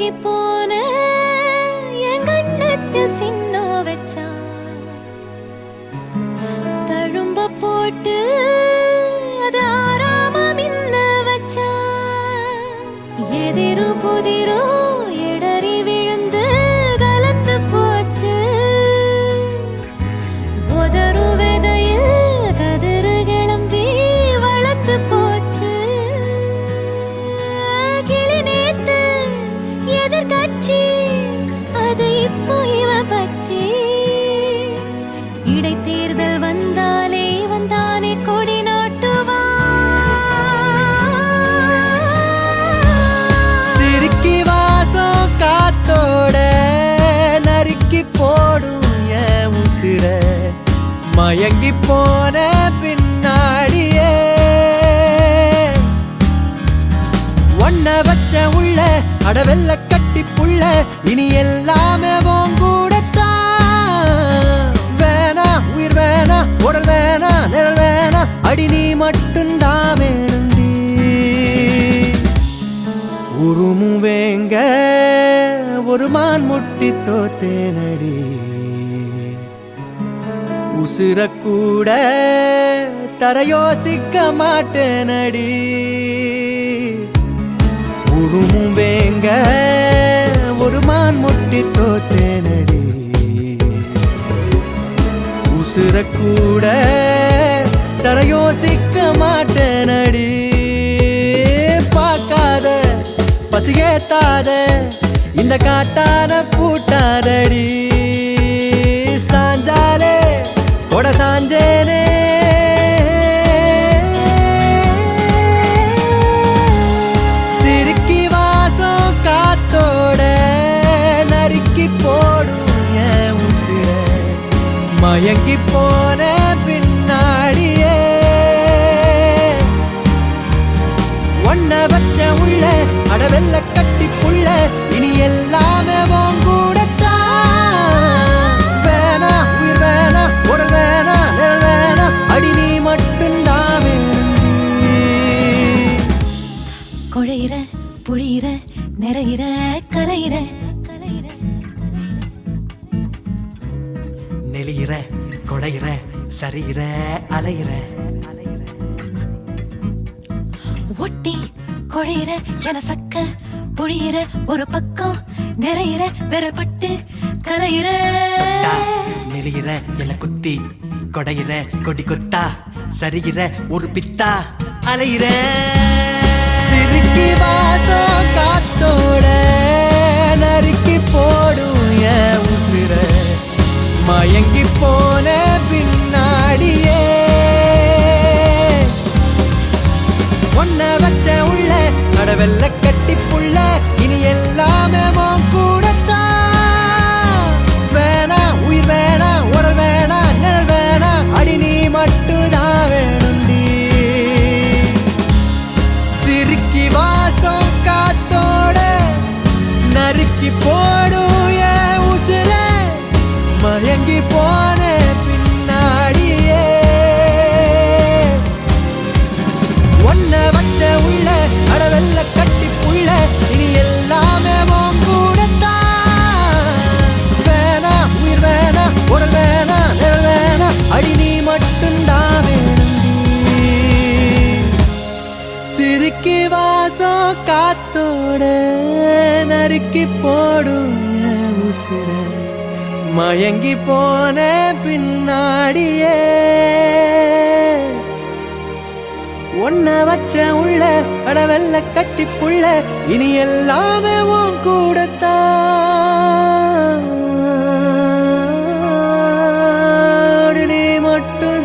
மயங்கி போன என் கண்ணத்து சின்ன வச்சா தழும்ப போட்டு அது ஆறாம மின்ன வச்சா எதிரு புதிரோ அடவெல்ல கட்டி புள்ள இனி எல்லாமே கூடத்தான். வேணா உயிர் வேணா உடல் வேணா நிழல் வேணா அடி நீ மட்டும்தான் வேணுண்டி வேங்க ஒரு மான் முட்டி தோத்தேனடி. உசுர தர யோசிக்க மாட்டேனடி. குழுமும் வேங்க ஒரு மான் முட்டி தோத்தேனடி உசுர கூட தர யோசிக்க மாட்டேனடி. பார்க்காத பசியேத்தாத இந்த காட்டான பூ மயங்கி போன பின்னாடியே. ஒன்னவற்ற உள்ள அடவெல்ல கட்டி புள்ள இனி எல்லாமே உன் கூடத்தான். வேணா உயிர் நெளியிற கொடையிற சரியிற அலையிற. ஒட்டி குழையிற என சக்க புழியிற ஒரு பக்கம் நிறையிற வெறப்பட்டு கலையிற. நெளியிற என குத்தி கொடையிற கொடி கொத்தா சரிகிற ஒரு பித்தா அலையிற. மயங்கி போன பின்னாடியே. ஒன்ன வச்ச உள்ள கடவெல்ல கட்டி புள்ள இனி எல்லாமே உன் கூடத்தான். வேணா உயிர் வேணா உடல் வேணா நிழல் வேணா அடி நீ மட்டும்தான் வேணுண்டி சிரிக்கி வாசம் காத்தோட நறுக்கி போடும் சிரிக்கி வாசம் காத்தோட நறுக்கி போடும் உசிர. மயங்கி போன பின்னாடியே. ஒன்ன வச்ச உள்ள அடவெல்ல கட்டி புள்ள இனி எல்லாமே உன் நீ மட்டும்